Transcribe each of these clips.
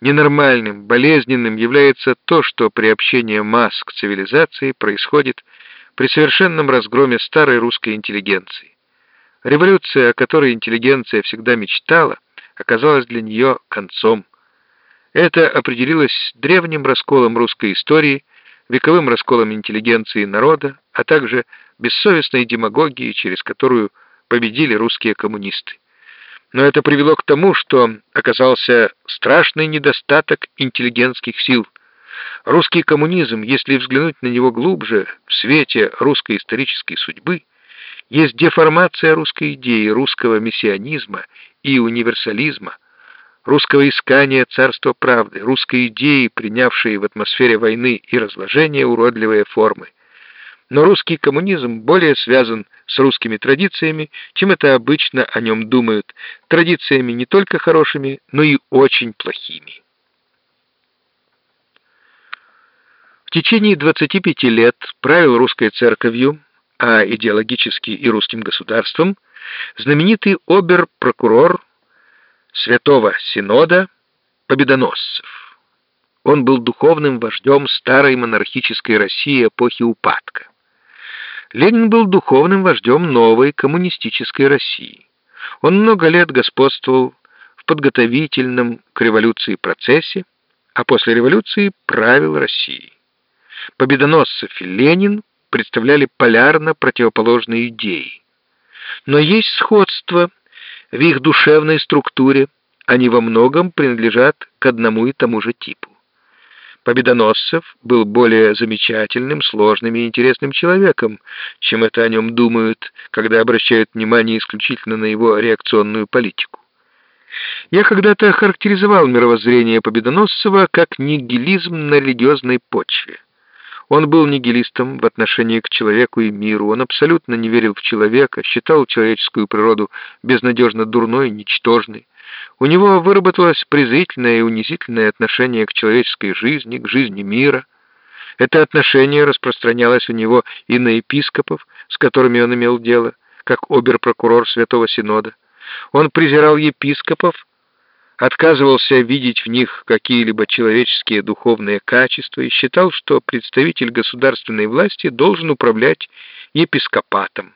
Ненормальным, болезненным является то, что при общении масс к цивилизации происходит при совершенном разгроме старой русской интеллигенции. Революция, о которой интеллигенция всегда мечтала, оказалась для нее концом. Это определилось древним расколом русской истории, вековым расколом интеллигенции народа, а также бессовестной демагогией, через которую победили русские коммунисты. Но это привело к тому, что оказался страшный недостаток интеллигентских сил. Русский коммунизм, если взглянуть на него глубже, в свете русской исторической судьбы, есть деформация русской идеи, русского мессианизма и универсализма, русского искания царства правды, русской идеи, принявшей в атмосфере войны и разложения уродливые формы. Но русский коммунизм более связан с русскими традициями, чем это обычно о нем думают, традициями не только хорошими, но и очень плохими. В течение 25 лет правил русской церковью, а идеологически и русским государством, знаменитый обер-прокурор Святого Синода Победоносцев. Он был духовным вождем старой монархической России эпохи упадка. Ленин был духовным вождем новой коммунистической России. Он много лет господствовал в подготовительном к революции процессе, а после революции правил Россией. Победоносцев и Ленин представляли полярно противоположные идеи. Но есть сходство в их душевной структуре, они во многом принадлежат к одному и тому же типу. Победоносцев был более замечательным, сложным и интересным человеком, чем это о нем думают, когда обращают внимание исключительно на его реакционную политику. Я когда-то характеризовал мировоззрение Победоносцева как нигилизм на религиозной почве. Он был нигилистом в отношении к человеку и миру, он абсолютно не верил в человека, считал человеческую природу безнадежно дурной, ничтожной. У него выработалось презрительное и унизительное отношение к человеческой жизни, к жизни мира. Это отношение распространялось у него и на епископов, с которыми он имел дело, как обер-прокурор Святого Синода. Он презирал епископов, отказывался видеть в них какие-либо человеческие духовные качества и считал, что представитель государственной власти должен управлять епископатом.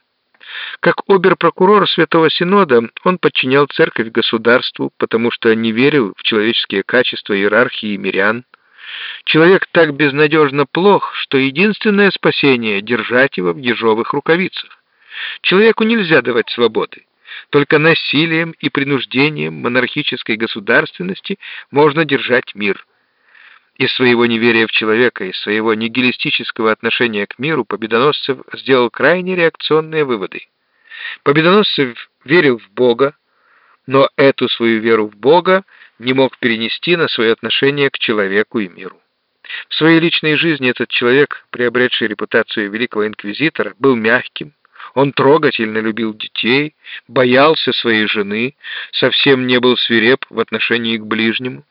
Как обер-прокурор Святого Синода он подчинял церковь государству, потому что не верил в человеческие качества иерархии мирян. Человек так безнадежно плох, что единственное спасение — держать его в ежовых рукавицах. Человеку нельзя давать свободы. Только насилием и принуждением монархической государственности можно держать мир — из своего неверия в человека, из своего нигилистического отношения к миру Победоносцев сделал крайне реакционные выводы. Победоносцев верил в Бога, но эту свою веру в Бога не мог перенести на свое отношение к человеку и миру. В своей личной жизни этот человек, приобретший репутацию великого инквизитора, был мягким, он трогательно любил детей, боялся своей жены, совсем не был свиреп в отношении к ближнему.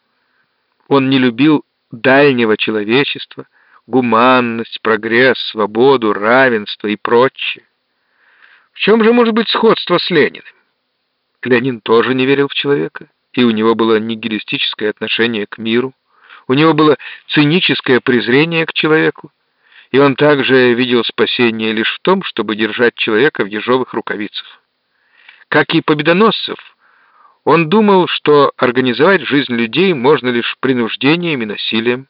Он не любил дальнего человечества, гуманность, прогресс, свободу, равенство и прочее. В чем же может быть сходство с Лениным? Ленин тоже не верил в человека, и у него было нигилистическое отношение к миру, у него было циническое презрение к человеку, и он также видел спасение лишь в том, чтобы держать человека в ежовых рукавицах. Как и Победоносцев, он думал, что организовать жизнь людей можно лишь принуждением и насилием.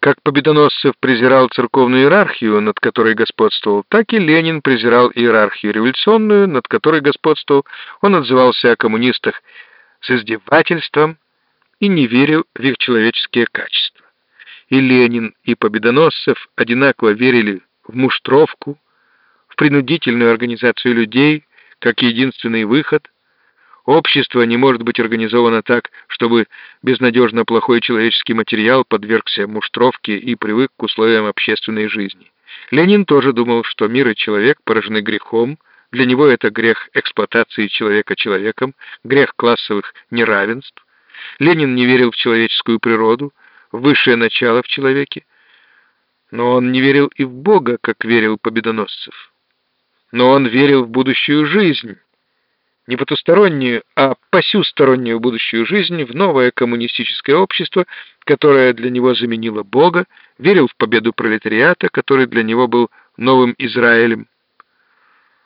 Как Победоносцев презирал церковную иерархию, над которой господствовал, так и Ленин презирал иерархию революционную, над которой господствовал. Он отзывался о коммунистах с издевательством и не верил в их человеческие качества. И Ленин, и Победоносцев одинаково верили в муштровку, в принудительную организацию людей, как единственный выход – Общество не может быть организовано так, чтобы безнадежно плохой человеческий материал подвергся муштровке и привык к условиям общественной жизни. Ленин тоже думал, что мир и человек поражены грехом, для него это грех эксплуатации человека человеком, грех классовых неравенств. Ленин не верил в человеческую природу, в высшее начало в человеке, но он не верил и в Бога, как верил Победоносцев. Но он верил в будущую жизнь, не потустороннюю, а посюстороннюю будущую жизнь в новое коммунистическое общество, которое для него заменило Бога, верил в победу пролетариата, который для него был новым Израилем,